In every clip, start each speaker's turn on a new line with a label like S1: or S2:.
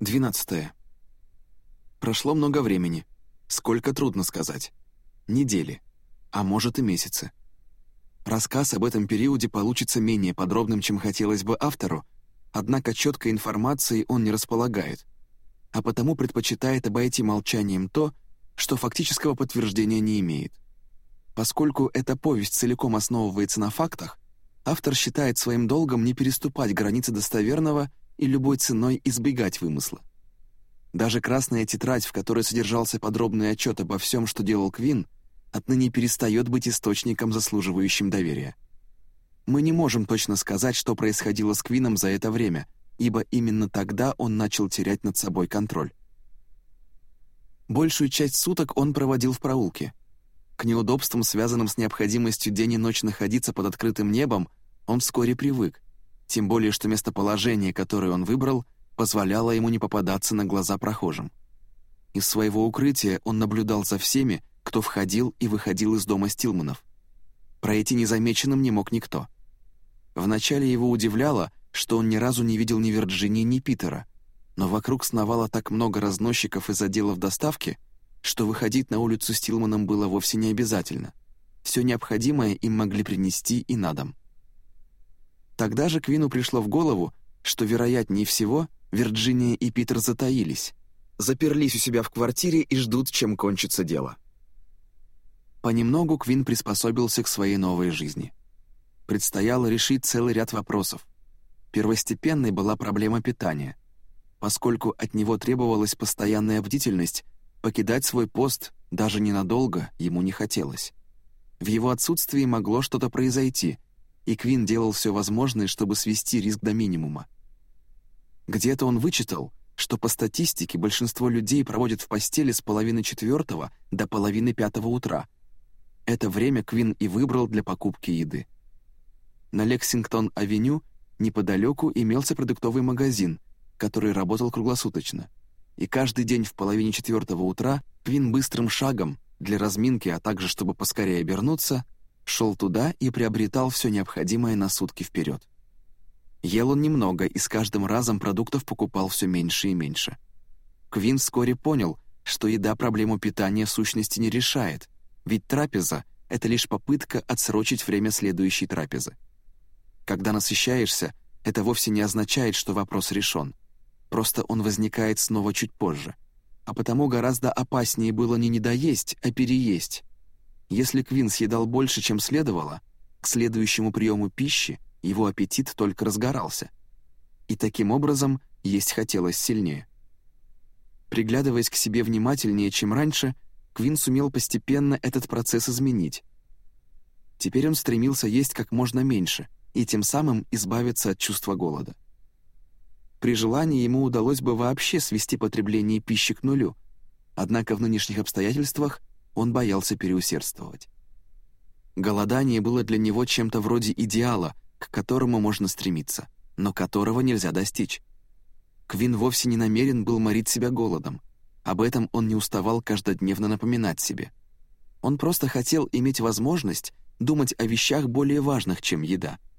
S1: 12. Прошло много времени. Сколько трудно сказать. Недели, а может и месяцы. Рассказ об этом периоде получится менее подробным, чем хотелось бы автору, однако четкой информацией он не располагает, а потому предпочитает обойти молчанием то, что фактического подтверждения не имеет. Поскольку эта повесть целиком основывается на фактах, автор считает своим долгом не переступать границы достоверного и любой ценой избегать вымысла. Даже красная тетрадь, в которой содержался подробный отчет обо всем, что делал Квин, отныне перестает быть источником, заслуживающим доверия. Мы не можем точно сказать, что происходило с Квином за это время, ибо именно тогда он начал терять над собой контроль. Большую часть суток он проводил в проулке. К неудобствам, связанным с необходимостью день и ночь находиться под открытым небом, он вскоре привык, тем более что местоположение, которое он выбрал, позволяло ему не попадаться на глаза прохожим. Из своего укрытия он наблюдал за всеми, кто входил и выходил из дома Стилманов. Пройти незамеченным не мог никто. Вначале его удивляло, что он ни разу не видел ни Вирджинии, ни Питера, но вокруг сновало так много разносчиков из отделов доставки, что выходить на улицу Стилманом было вовсе не обязательно. Все необходимое им могли принести и на дом. Тогда же Квину пришло в голову, что, вероятнее всего, Вирджиния и Питер затаились, заперлись у себя в квартире и ждут, чем кончится дело. Понемногу Квин приспособился к своей новой жизни. Предстояло решить целый ряд вопросов. Первостепенной была проблема питания. Поскольку от него требовалась постоянная бдительность, покидать свой пост даже ненадолго ему не хотелось. В его отсутствии могло что-то произойти, и Квин делал все возможное, чтобы свести риск до минимума. Где-то он вычитал, что по статистике большинство людей проводят в постели с половины четвертого до половины пятого утра. Это время Квин и выбрал для покупки еды. На Лексингтон-авеню неподалеку имелся продуктовый магазин, который работал круглосуточно. И каждый день в половине четвертого утра Квин быстрым шагом, для разминки, а также чтобы поскорее обернуться, шел туда и приобретал все необходимое на сутки вперед. Ел он немного и с каждым разом продуктов покупал все меньше и меньше. Квин вскоре понял, что еда проблему питания в сущности не решает, ведь трапеза — это лишь попытка отсрочить время следующей трапезы. Когда насыщаешься, это вовсе не означает, что вопрос решен. Просто он возникает снова чуть позже. А потому гораздо опаснее было не недоесть, а переесть. Если Квин съедал больше, чем следовало, к следующему приему пищи его аппетит только разгорался. И таким образом есть хотелось сильнее. Приглядываясь к себе внимательнее, чем раньше, Квин сумел постепенно этот процесс изменить. Теперь он стремился есть как можно меньше и тем самым избавиться от чувства голода. При желании ему удалось бы вообще свести потребление пищи к нулю, однако в нынешних обстоятельствах он боялся переусердствовать. Голодание было для него чем-то вроде идеала, к которому можно стремиться, но которого нельзя достичь. Квин вовсе не намерен был морить себя голодом. Об этом он не уставал каждодневно напоминать себе. Он просто хотел иметь возможность думать о вещах более важных, чем еда —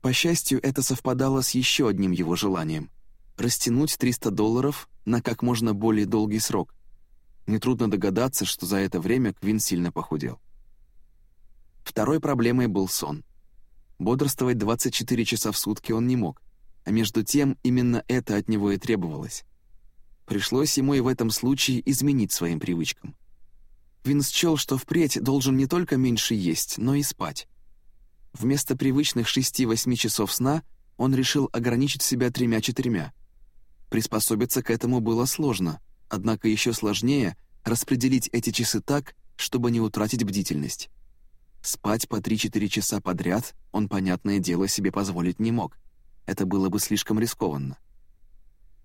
S1: по счастью, это совпадало с еще одним его желанием — растянуть 300 долларов на как можно более долгий срок. Нетрудно догадаться, что за это время Квин сильно похудел. Второй проблемой был сон. Бодрствовать 24 часа в сутки он не мог, а между тем именно это от него и требовалось. Пришлось ему и в этом случае изменить своим привычкам. Квин счел, что впредь должен не только меньше есть, но и спать. Вместо привычных 6-8 часов сна он решил ограничить себя тремя-четырьмя. Приспособиться к этому было сложно, однако еще сложнее распределить эти часы так, чтобы не утратить бдительность. Спать по 3-4 часа подряд он, понятное дело, себе позволить не мог. Это было бы слишком рискованно.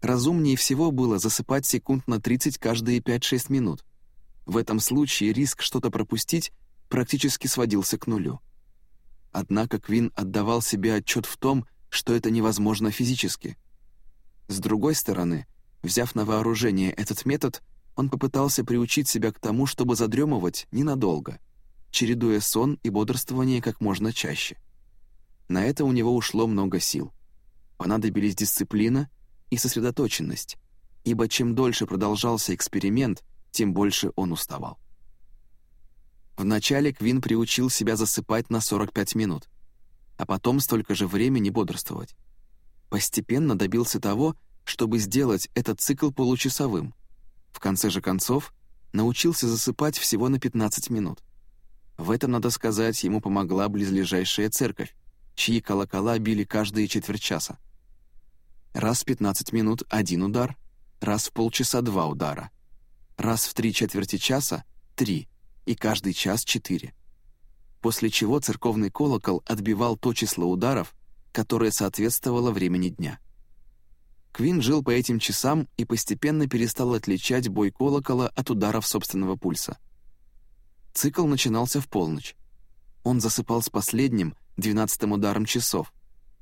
S1: Разумнее всего было засыпать секунд на 30 каждые 5-6 минут. В этом случае риск что-то пропустить практически сводился к нулю. Однако Квин отдавал себе отчет в том, что это невозможно физически. С другой стороны, взяв на вооружение этот метод, он попытался приучить себя к тому, чтобы задремывать ненадолго, чередуя сон и бодрствование как можно чаще. На это у него ушло много сил. Понадобились дисциплина и сосредоточенность, ибо чем дольше продолжался эксперимент, тем больше он уставал. Вначале Квин приучил себя засыпать на 45 минут, а потом столько же времени бодрствовать. Постепенно добился того, чтобы сделать этот цикл получасовым. В конце же концов, научился засыпать всего на 15 минут. В этом, надо сказать, ему помогла близлежащая церковь, чьи колокола били каждые четверть часа. Раз в 15 минут один удар, раз в полчаса два удара, раз в три четверти часа три, и каждый час четыре. После чего церковный колокол отбивал то число ударов, которое соответствовало времени дня. Квин жил по этим часам и постепенно перестал отличать бой колокола от ударов собственного пульса. Цикл начинался в полночь. Он засыпал с последним, двенадцатым ударом часов,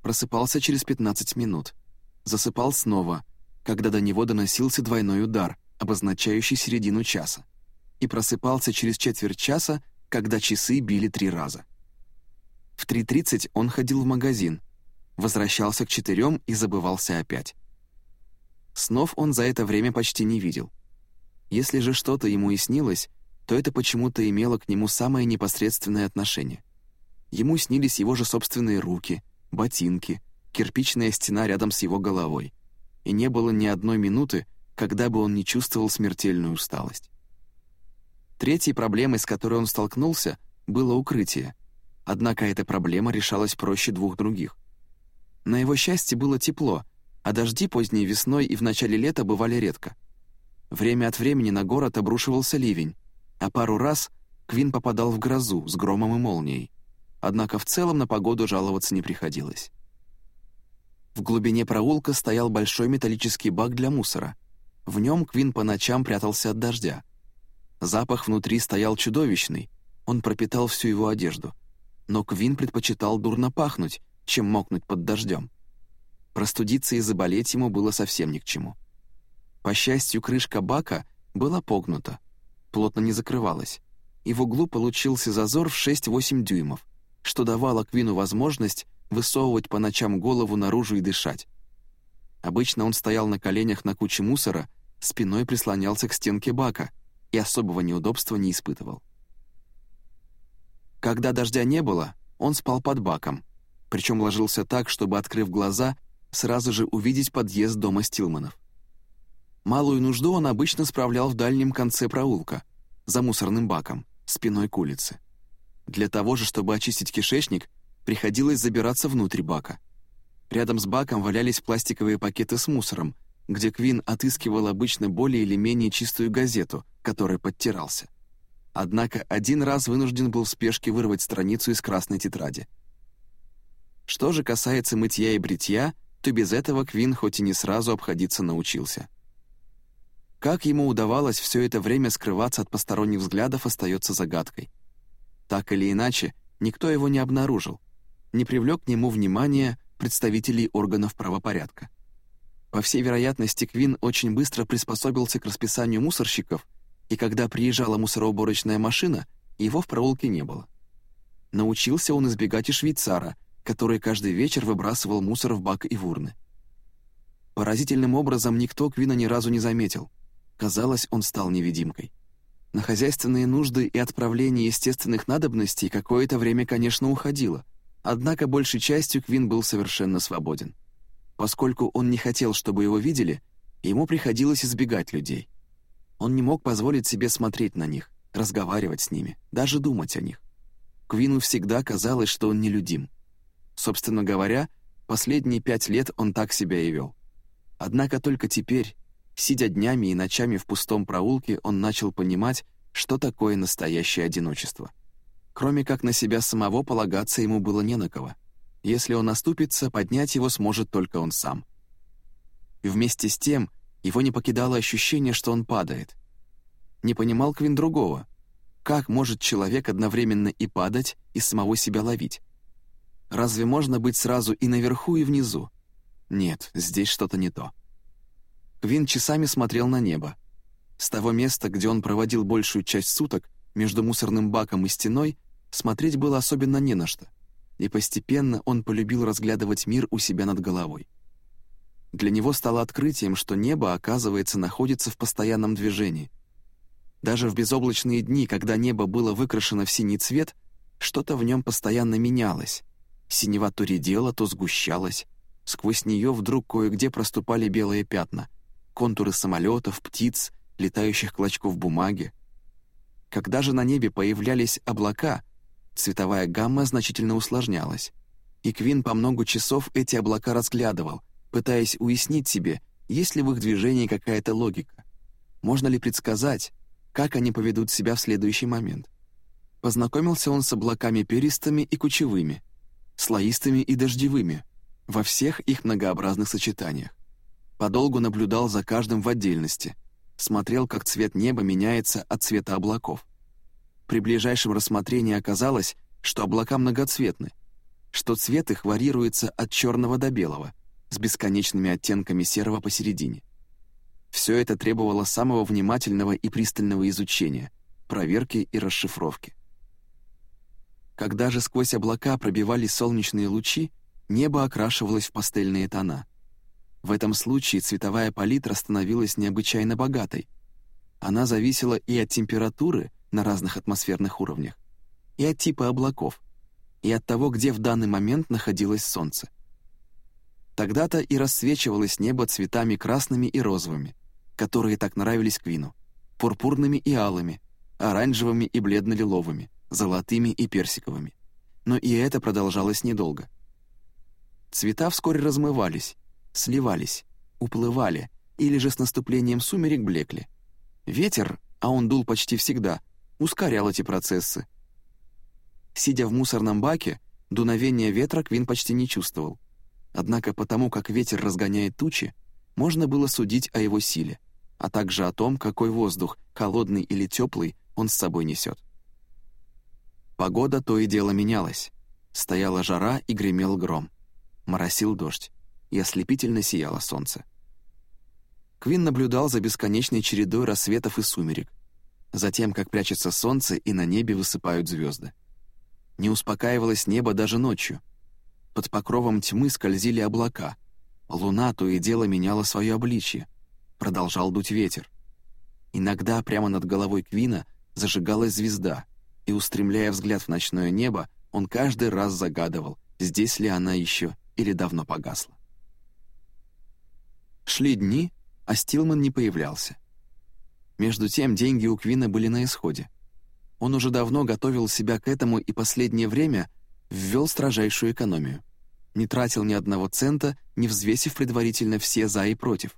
S1: просыпался через 15 минут, засыпал снова, когда до него доносился двойной удар, обозначающий середину часа, и просыпался через четверть часа, когда часы били три раза. В 3.30 он ходил в магазин, возвращался к четырем и забывался опять. Снов он за это время почти не видел. Если же что-то ему и снилось, то это почему-то имело к нему самое непосредственное отношение. Ему снились его же собственные руки, ботинки, кирпичная стена рядом с его головой. И не было ни одной минуты, когда бы он не чувствовал смертельную усталость. Третьей проблемой, с которой он столкнулся, было укрытие. Однако эта проблема решалась проще двух других. На его счастье было тепло, а дожди поздней весной и в начале лета бывали редко. Время от времени на город обрушивался ливень, а пару раз Квин попадал в грозу с громом и молнией. Однако в целом на погоду жаловаться не приходилось. В глубине проулка стоял большой металлический бак для мусора. В нем Квин по ночам прятался от дождя. Запах внутри стоял чудовищный, он пропитал всю его одежду. Но Квин предпочитал дурно пахнуть, чем мокнуть под дождем. Простудиться и заболеть ему было совсем ни к чему. По счастью, крышка бака была погнута, плотно не закрывалась, и в углу получился зазор в 6-8 дюймов, что давало Квину возможность высовывать по ночам голову наружу и дышать. Обычно он стоял на коленях на куче мусора, спиной прислонялся к стенке бака и особого неудобства не испытывал. Когда дождя не было, он спал под баком, причем ложился так, чтобы, открыв глаза, сразу же увидеть подъезд дома Стилманов. Малую нужду он обычно справлял в дальнем конце проулка, за мусорным баком, спиной к улице. Для того же, чтобы очистить кишечник, приходилось забираться внутрь бака. Рядом с баком валялись пластиковые пакеты с мусором, где Квин отыскивал обычно более или менее чистую газету, которой подтирался. Однако один раз вынужден был в спешке вырвать страницу из красной тетради. Что же касается мытья и бритья, то без этого Квин хоть и не сразу обходиться научился. Как ему удавалось все это время скрываться от посторонних взглядов, остается загадкой. Так или иначе, никто его не обнаружил, не привлек к нему внимания представителей органов правопорядка. По всей вероятности, Квин очень быстро приспособился к расписанию мусорщиков, и когда приезжала мусороуборочная машина, его в проулке не было. Научился он избегать и швейцара, который каждый вечер выбрасывал мусор в бак и в урны. Поразительным образом никто Квина ни разу не заметил. Казалось, он стал невидимкой. На хозяйственные нужды и отправление естественных надобностей какое-то время, конечно, уходило. Однако большей частью Квин был совершенно свободен. Поскольку он не хотел, чтобы его видели, ему приходилось избегать людей. Он не мог позволить себе смотреть на них, разговаривать с ними, даже думать о них. Квину всегда казалось, что он нелюдим. Собственно говоря, последние пять лет он так себя и вел. Однако только теперь, сидя днями и ночами в пустом проулке, он начал понимать, что такое настоящее одиночество. Кроме как на себя самого полагаться ему было не на кого. Если он оступится, поднять его сможет только он сам. Вместе с тем его не покидало ощущение, что он падает. Не понимал Квин другого. Как может человек одновременно и падать, и самого себя ловить? Разве можно быть сразу и наверху, и внизу? Нет, здесь что-то не то. Квин часами смотрел на небо. С того места, где он проводил большую часть суток, между мусорным баком и стеной, смотреть было особенно не на что. И постепенно он полюбил разглядывать мир у себя над головой. Для него стало открытием, что небо, оказывается, находится в постоянном движении. Даже в безоблачные дни, когда небо было выкрашено в синий цвет, что-то в нем постоянно менялось. Синева то редела, то сгущалась. Сквозь нее вдруг кое-где проступали белые пятна. Контуры самолетов, птиц, летающих клочков бумаги. Когда же на небе появлялись облака, цветовая гамма значительно усложнялась. И Квин по много часов эти облака разглядывал — пытаясь уяснить себе, есть ли в их движении какая-то логика. Можно ли предсказать, как они поведут себя в следующий момент. Познакомился он с облаками перистыми и кучевыми, слоистыми и дождевыми, во всех их многообразных сочетаниях. Подолгу наблюдал за каждым в отдельности, смотрел, как цвет неба меняется от цвета облаков. При ближайшем рассмотрении оказалось, что облака многоцветны, что цвет их варьируется от черного до белого — с бесконечными оттенками серого посередине. Все это требовало самого внимательного и пристального изучения, проверки и расшифровки. Когда же сквозь облака пробивались солнечные лучи, небо окрашивалось в пастельные тона. В этом случае цветовая палитра становилась необычайно богатой. Она зависела и от температуры на разных атмосферных уровнях, и от типа облаков, и от того, где в данный момент находилось Солнце. Тогда-то и рассвечивалось небо цветами красными и розовыми, которые так нравились Квину, пурпурными и алыми, оранжевыми и бледно-лиловыми, золотыми и персиковыми. Но и это продолжалось недолго. Цвета вскоре размывались, сливались, уплывали, или же с наступлением сумерек блекли. Ветер, а он дул почти всегда, ускорял эти процессы. Сидя в мусорном баке, дуновения ветра Квин почти не чувствовал. Однако потому, как ветер разгоняет тучи, можно было судить о его силе, а также о том, какой воздух, холодный или теплый, он с собой несет. Погода то и дело менялась. Стояла жара и гремел гром. Моросил дождь, и ослепительно сияло солнце. Квин наблюдал за бесконечной чередой рассветов и сумерек, за тем, как прячется солнце и на небе высыпают звезды. Не успокаивалось небо даже ночью — под покровом тьмы скользили облака. Луна то и дело меняла свое обличье. Продолжал дуть ветер. Иногда прямо над головой Квина зажигалась звезда, и, устремляя взгляд в ночное небо, он каждый раз загадывал, здесь ли она еще или давно погасла. Шли дни, а Стилман не появлялся. Между тем деньги у Квина были на исходе. Он уже давно готовил себя к этому и последнее время — ввел строжайшую экономию. Не тратил ни одного цента, не взвесив предварительно все «за» и «против».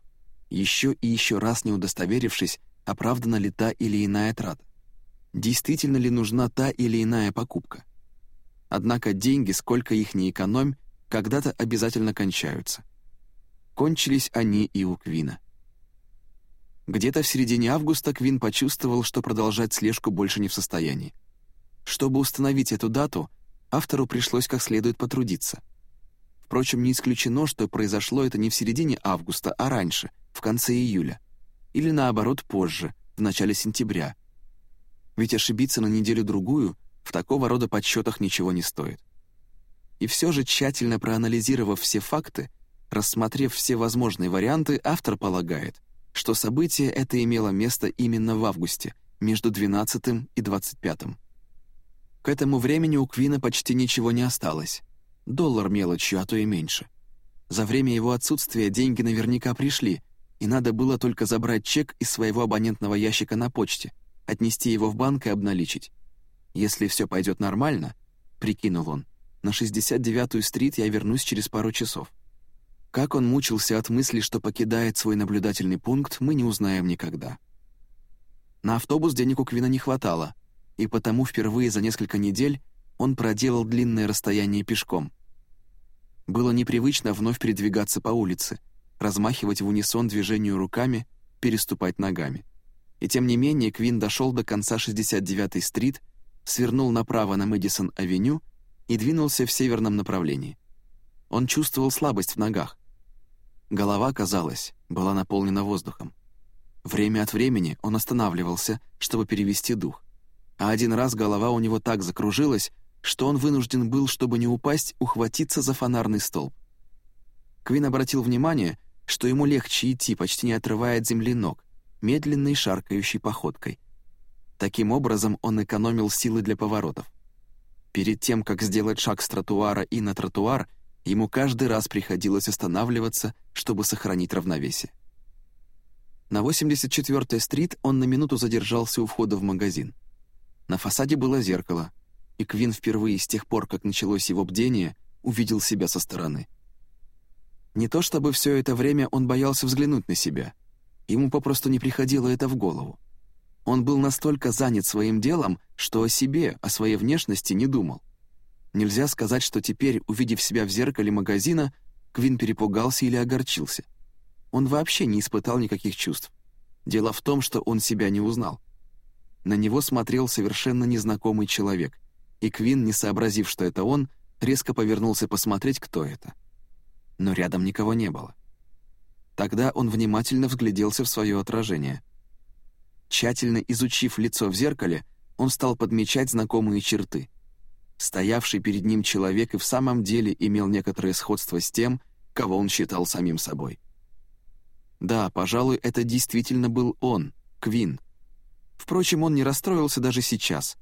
S1: Еще и еще раз не удостоверившись, оправдана ли та или иная трата. Действительно ли нужна та или иная покупка. Однако деньги, сколько их ни экономь, когда-то обязательно кончаются. Кончились они и у Квина. Где-то в середине августа Квин почувствовал, что продолжать слежку больше не в состоянии. Чтобы установить эту дату, автору пришлось как следует потрудиться. Впрочем, не исключено, что произошло это не в середине августа, а раньше, в конце июля. Или наоборот, позже, в начале сентября. Ведь ошибиться на неделю-другую в такого рода подсчетах ничего не стоит. И все же, тщательно проанализировав все факты, рассмотрев все возможные варианты, автор полагает, что событие это имело место именно в августе, между 12 и 25. К этому времени у Квина почти ничего не осталось. Доллар мелочью, а то и меньше. За время его отсутствия деньги наверняка пришли, и надо было только забрать чек из своего абонентного ящика на почте, отнести его в банк и обналичить. Если все пойдет нормально, прикинул он, на 69-ю стрит я вернусь через пару часов. Как он мучился от мысли, что покидает свой наблюдательный пункт, мы не узнаем никогда. На автобус денег у Квина не хватало — и потому впервые за несколько недель он проделал длинное расстояние пешком. Было непривычно вновь передвигаться по улице, размахивать в унисон движению руками, переступать ногами. И тем не менее Квин дошел до конца 69-й стрит, свернул направо на Мэдисон-авеню и двинулся в северном направлении. Он чувствовал слабость в ногах. Голова, казалось, была наполнена воздухом. Время от времени он останавливался, чтобы перевести дух а один раз голова у него так закружилась, что он вынужден был, чтобы не упасть, ухватиться за фонарный столб. Квин обратил внимание, что ему легче идти, почти не отрывая от земли ног, медленной шаркающей походкой. Таким образом он экономил силы для поворотов. Перед тем, как сделать шаг с тротуара и на тротуар, ему каждый раз приходилось останавливаться, чтобы сохранить равновесие. На 84-й стрит он на минуту задержался у входа в магазин. На фасаде было зеркало, и Квин впервые с тех пор, как началось его бдение, увидел себя со стороны. Не то чтобы все это время он боялся взглянуть на себя. Ему попросту не приходило это в голову. Он был настолько занят своим делом, что о себе, о своей внешности не думал. Нельзя сказать, что теперь, увидев себя в зеркале магазина, Квин перепугался или огорчился. Он вообще не испытал никаких чувств. Дело в том, что он себя не узнал. На него смотрел совершенно незнакомый человек, и Квин, не сообразив, что это он, резко повернулся посмотреть, кто это. Но рядом никого не было. Тогда он внимательно взгляделся в свое отражение. Тщательно изучив лицо в зеркале, он стал подмечать знакомые черты. Стоявший перед ним человек и в самом деле имел некоторое сходство с тем, кого он считал самим собой. Да, пожалуй, это действительно был он, Квин. Впрочем, он не расстроился даже сейчас.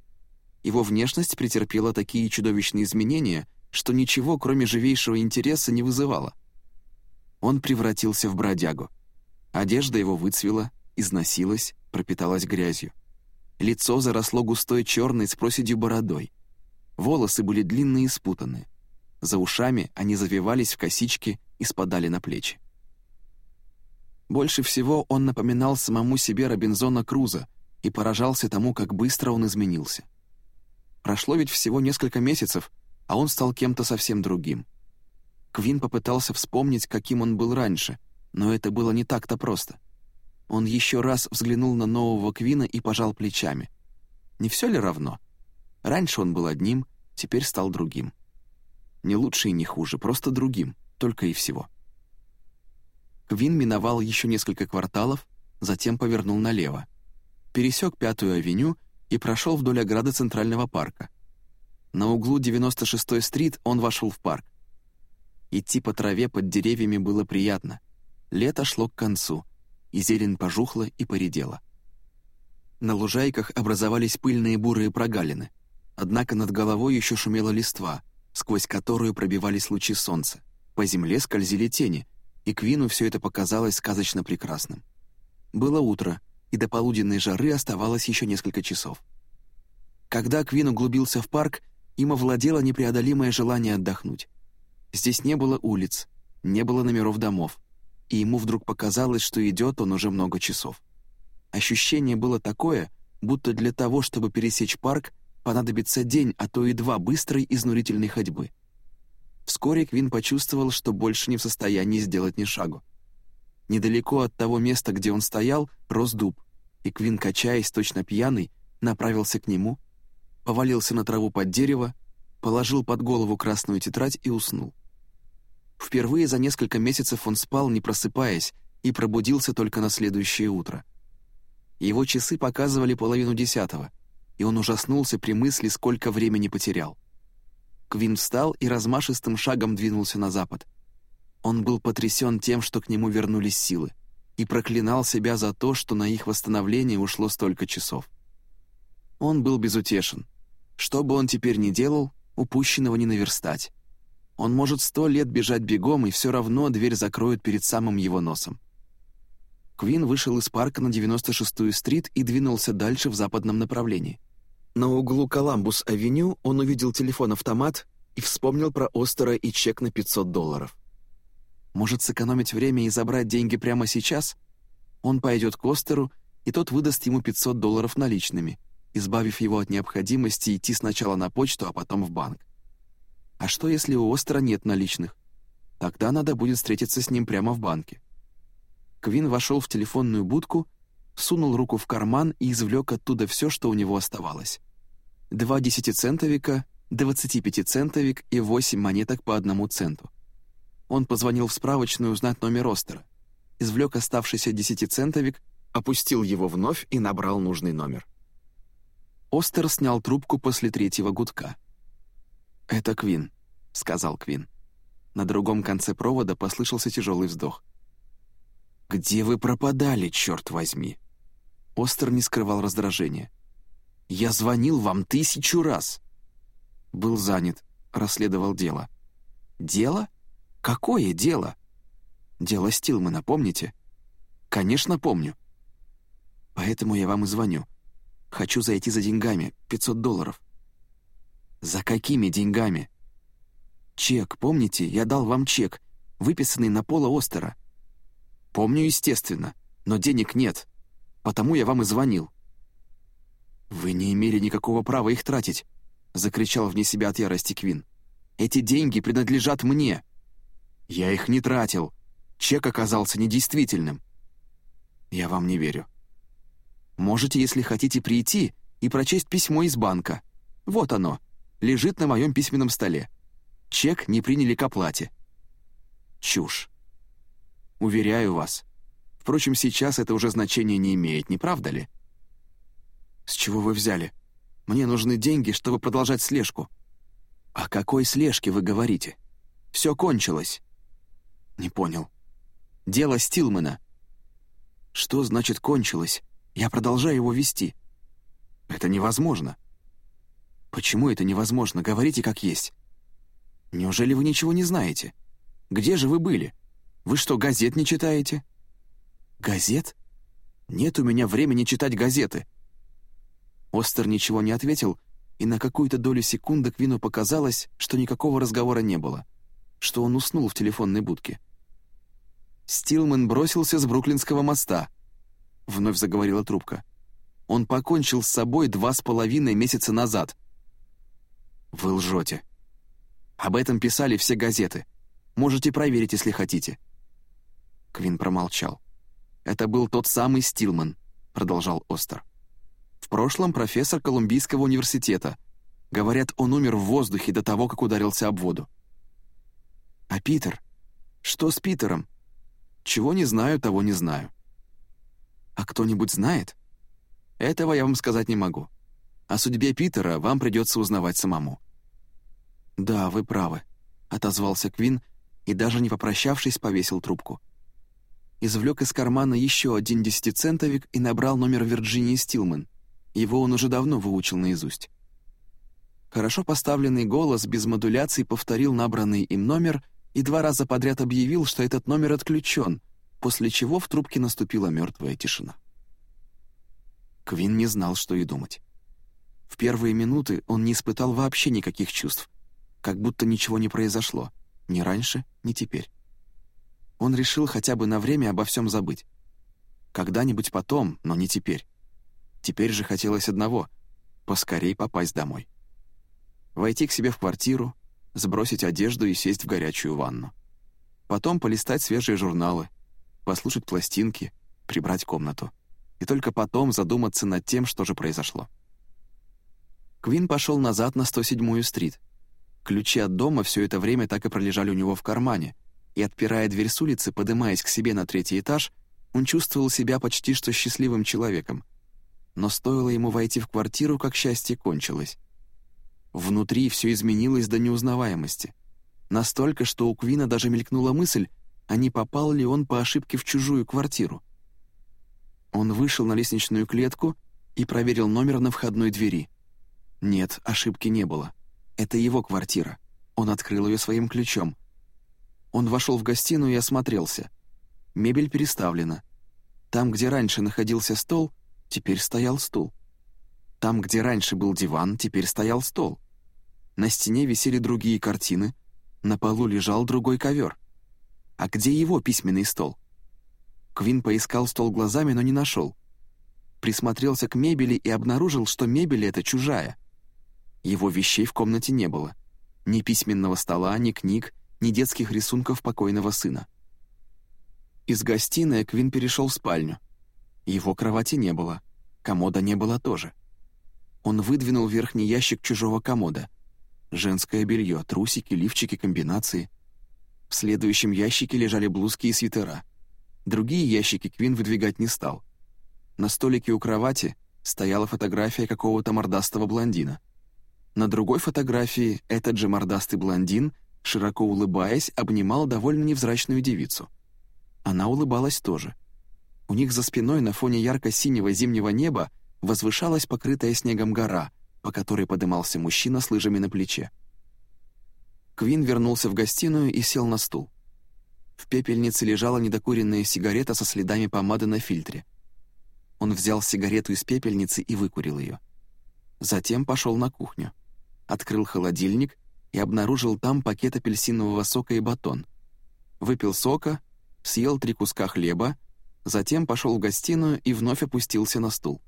S1: Его внешность претерпела такие чудовищные изменения, что ничего, кроме живейшего интереса, не вызывало. Он превратился в бродягу. Одежда его выцвела, износилась, пропиталась грязью. Лицо заросло густой черной с проседью бородой. Волосы были длинные и спутанные. За ушами они завивались в косички и спадали на плечи. Больше всего он напоминал самому себе Робинзона Круза и поражался тому, как быстро он изменился. Прошло ведь всего несколько месяцев, а он стал кем-то совсем другим. Квин попытался вспомнить, каким он был раньше, но это было не так-то просто. Он еще раз взглянул на нового Квина и пожал плечами. Не все ли равно? Раньше он был одним, теперь стал другим. Не лучше и не хуже, просто другим, только и всего. Квин миновал еще несколько кварталов, затем повернул налево. Пересек Пятую авеню и прошел вдоль ограды Центрального парка. На углу 96-й стрит он вошел в парк. Идти по траве под деревьями было приятно. Лето шло к концу, и зелень пожухла и поредела. На лужайках образовались пыльные бурые прогалины, однако над головой еще шумела листва, сквозь которую пробивались лучи солнца. По земле скользили тени, и Квину все это показалось сказочно прекрасным. Было утро, и до полуденной жары оставалось еще несколько часов. Когда Квин углубился в парк, им овладело непреодолимое желание отдохнуть. Здесь не было улиц, не было номеров домов, и ему вдруг показалось, что идет он уже много часов. Ощущение было такое, будто для того, чтобы пересечь парк, понадобится день, а то и два быстрой изнурительной ходьбы — Вскоре Квин почувствовал, что больше не в состоянии сделать ни шагу. Недалеко от того места, где он стоял, рос дуб, и Квин, качаясь, точно пьяный, направился к нему, повалился на траву под дерево, положил под голову красную тетрадь и уснул. Впервые за несколько месяцев он спал, не просыпаясь, и пробудился только на следующее утро. Его часы показывали половину десятого, и он ужаснулся при мысли, сколько времени потерял. Квин встал и размашистым шагом двинулся на запад. Он был потрясен тем, что к нему вернулись силы, и проклинал себя за то, что на их восстановление ушло столько часов. Он был безутешен. Что бы он теперь ни делал, упущенного не наверстать. Он может сто лет бежать бегом, и все равно дверь закроют перед самым его носом. Квин вышел из парка на 96-ю стрит и двинулся дальше в западном направлении. На углу Коламбус-авеню он увидел телефон-автомат и вспомнил про Остера и чек на 500 долларов. Может сэкономить время и забрать деньги прямо сейчас? Он пойдет к Остеру, и тот выдаст ему 500 долларов наличными, избавив его от необходимости идти сначала на почту, а потом в банк. А что, если у Остера нет наличных? Тогда надо будет встретиться с ним прямо в банке. Квин вошел в телефонную будку сунул руку в карман и извлек оттуда все, что у него оставалось. Два десятицентовика, двадцатипятицентовик и восемь монеток по одному центу. Он позвонил в справочную узнать номер Остера, извлек оставшийся десятицентовик, опустил его вновь и набрал нужный номер. Остер снял трубку после третьего гудка. «Это Квин», — сказал Квин. На другом конце провода послышался тяжелый вздох. «Где вы пропадали, черт возьми?» Остер не скрывал раздражения. «Я звонил вам тысячу раз!» Был занят, расследовал дело. «Дело? Какое дело?» «Дело Стилмана, помните?» «Конечно, помню». «Поэтому я вам и звоню. Хочу зайти за деньгами, 500 долларов». «За какими деньгами?» «Чек, помните, я дал вам чек, выписанный на Пола Остера». «Помню, естественно, но денег нет, потому я вам и звонил». «Вы не имели никакого права их тратить», — закричал вне себя от ярости Квин. «Эти деньги принадлежат мне». «Я их не тратил. Чек оказался недействительным». «Я вам не верю». «Можете, если хотите, прийти и прочесть письмо из банка. Вот оно, лежит на моем письменном столе. Чек не приняли к оплате». «Чушь. Уверяю вас. Впрочем, сейчас это уже значения не имеет, не правда ли?» «С чего вы взяли? Мне нужны деньги, чтобы продолжать слежку». «О какой слежке вы говорите? Все кончилось». «Не понял. Дело Стилмана». «Что значит «кончилось»? Я продолжаю его вести». «Это невозможно». «Почему это невозможно? Говорите как есть». «Неужели вы ничего не знаете? Где же вы были?» Вы что, газет не читаете?» «Газет? Нет у меня времени читать газеты». Остер ничего не ответил, и на какую-то долю секунды Квину показалось, что никакого разговора не было, что он уснул в телефонной будке. «Стилман бросился с Бруклинского моста», — вновь заговорила трубка. «Он покончил с собой два с половиной месяца назад». «Вы лжете. Об этом писали все газеты. Можете проверить, если хотите». Квин промолчал. «Это был тот самый Стилман», — продолжал Остер. «В прошлом профессор Колумбийского университета. Говорят, он умер в воздухе до того, как ударился об воду». «А Питер? Что с Питером?» «Чего не знаю, того не знаю». «А кто-нибудь знает?» «Этого я вам сказать не могу. О судьбе Питера вам придется узнавать самому». «Да, вы правы», — отозвался Квин и, даже не попрощавшись, повесил трубку извлек из кармана еще один десятицентовик и набрал номер Вирджинии Стилман. Его он уже давно выучил наизусть. Хорошо поставленный голос без модуляции повторил набранный им номер и два раза подряд объявил, что этот номер отключен, после чего в трубке наступила мертвая тишина. Квин не знал, что и думать. В первые минуты он не испытал вообще никаких чувств, как будто ничего не произошло, ни раньше, ни теперь он решил хотя бы на время обо всем забыть. Когда-нибудь потом, но не теперь. Теперь же хотелось одного — поскорей попасть домой. Войти к себе в квартиру, сбросить одежду и сесть в горячую ванну. Потом полистать свежие журналы, послушать пластинки, прибрать комнату. И только потом задуматься над тем, что же произошло. Квин пошел назад на 107-ю стрит. Ключи от дома все это время так и пролежали у него в кармане, и, отпирая дверь с улицы, подымаясь к себе на третий этаж, он чувствовал себя почти что счастливым человеком. Но стоило ему войти в квартиру, как счастье кончилось. Внутри все изменилось до неузнаваемости. Настолько, что у Квина даже мелькнула мысль, а не попал ли он по ошибке в чужую квартиру. Он вышел на лестничную клетку и проверил номер на входной двери. Нет, ошибки не было. Это его квартира. Он открыл ее своим ключом. Он вошел в гостиную и осмотрелся. Мебель переставлена. Там, где раньше находился стол, теперь стоял стул. Там, где раньше был диван, теперь стоял стол. На стене висели другие картины, на полу лежал другой ковер. А где его письменный стол? Квин поискал стол глазами, но не нашел. Присмотрелся к мебели и обнаружил, что мебель эта чужая. Его вещей в комнате не было. Ни письменного стола, ни книг, ни детских рисунков покойного сына. Из гостиной Квин перешел в спальню. Его кровати не было, комода не было тоже. Он выдвинул верхний ящик чужого комода. Женское белье, трусики, лифчики, комбинации. В следующем ящике лежали блузки и свитера. Другие ящики Квин выдвигать не стал. На столике у кровати стояла фотография какого-то мордастого блондина. На другой фотографии этот же мордастый блондин широко улыбаясь, обнимал довольно невзрачную девицу. Она улыбалась тоже, У них за спиной на фоне ярко-синего зимнего неба возвышалась покрытая снегом гора, по которой подымался мужчина с лыжами на плече. Квин вернулся в гостиную и сел на стул. В пепельнице лежала недокуренная сигарета со следами помады на фильтре. Он взял сигарету из пепельницы и выкурил ее. Затем пошел на кухню. Открыл холодильник и обнаружил там пакет апельсинового сока и батон. Выпил сока, съел три куска хлеба, затем пошел в гостиную и вновь опустился на стул.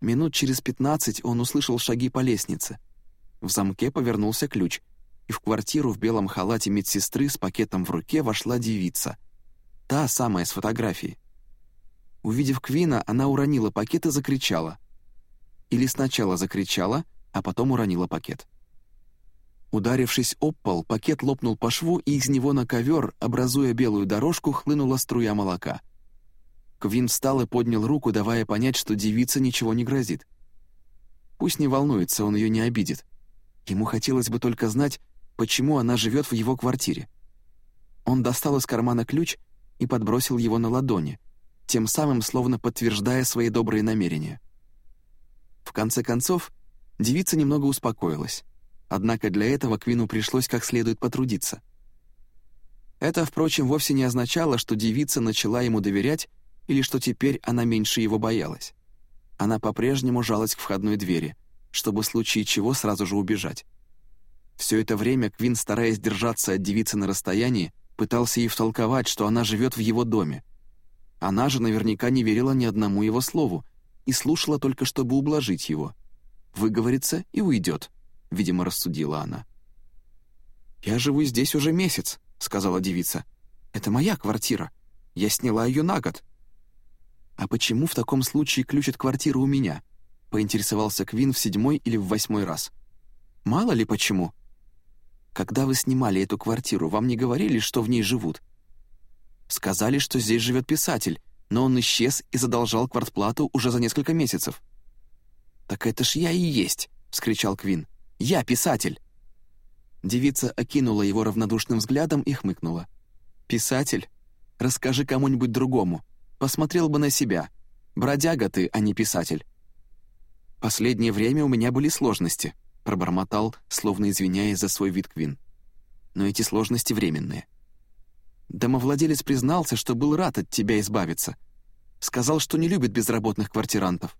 S1: Минут через пятнадцать он услышал шаги по лестнице. В замке повернулся ключ, и в квартиру в белом халате медсестры с пакетом в руке вошла девица. Та самая с фотографией. Увидев Квина, она уронила пакет и закричала. Или сначала закричала, а потом уронила пакет. Ударившись об пол, пакет лопнул по шву, и из него на ковер, образуя белую дорожку, хлынула струя молока. Квин встал и поднял руку, давая понять, что девице ничего не грозит. Пусть не волнуется, он ее не обидит. Ему хотелось бы только знать, почему она живет в его квартире. Он достал из кармана ключ и подбросил его на ладони, тем самым словно подтверждая свои добрые намерения. В конце концов, девица немного успокоилась, однако для этого Квину пришлось как следует потрудиться. Это, впрочем, вовсе не означало, что девица начала ему доверять или что теперь она меньше его боялась. Она по-прежнему жалась к входной двери, чтобы в случае чего сразу же убежать. Все это время Квин, стараясь держаться от девицы на расстоянии, пытался ей втолковать, что она живет в его доме. Она же наверняка не верила ни одному его слову и слушала только, чтобы ублажить его. Выговорится и уйдет, видимо, рассудила она. «Я живу здесь уже месяц», — сказала девица. «Это моя квартира. Я сняла ее на год. «А почему в таком случае ключ от квартиры у меня?» — поинтересовался Квин в седьмой или в восьмой раз. «Мало ли почему?» «Когда вы снимали эту квартиру, вам не говорили, что в ней живут?» «Сказали, что здесь живет писатель, но он исчез и задолжал квартплату уже за несколько месяцев». «Так это ж я и есть!» — вскричал Квин. «Я писатель!» Девица окинула его равнодушным взглядом и хмыкнула. «Писатель? Расскажи кому-нибудь другому посмотрел бы на себя. Бродяга ты, а не писатель. Последнее время у меня были сложности, пробормотал, словно извиняясь за свой вид Квин. Но эти сложности временные. Домовладелец признался, что был рад от тебя избавиться. Сказал, что не любит безработных квартирантов.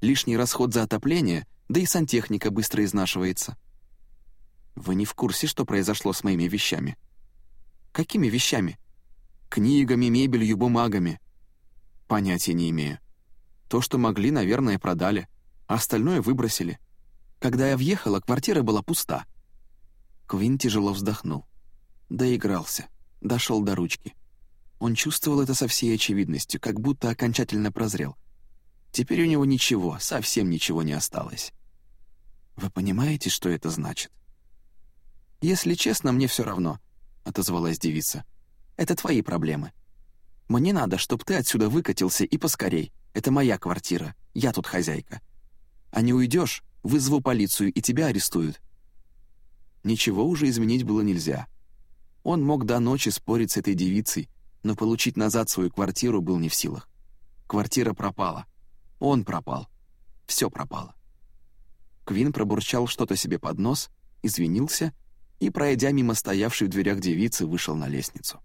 S1: Лишний расход за отопление, да и сантехника быстро изнашивается. Вы не в курсе, что произошло с моими вещами? Какими вещами? Книгами, мебелью, бумагами. Понятия не имею. То, что могли, наверное, продали, а остальное выбросили. Когда я въехала, квартира была пуста. Квин тяжело вздохнул. Доигрался. Дошел до ручки. Он чувствовал это со всей очевидностью, как будто окончательно прозрел. Теперь у него ничего, совсем ничего не осталось. Вы понимаете, что это значит? «Если честно, мне все равно», — отозвалась девица. «Это твои проблемы. Мне надо, чтобы ты отсюда выкатился и поскорей. Это моя квартира, я тут хозяйка. А не уйдешь, вызову полицию, и тебя арестуют». Ничего уже изменить было нельзя. Он мог до ночи спорить с этой девицей, но получить назад свою квартиру был не в силах. Квартира пропала. Он пропал. Все пропало. Квин пробурчал что-то себе под нос, извинился и, пройдя мимо стоявшей в дверях девицы, вышел на лестницу.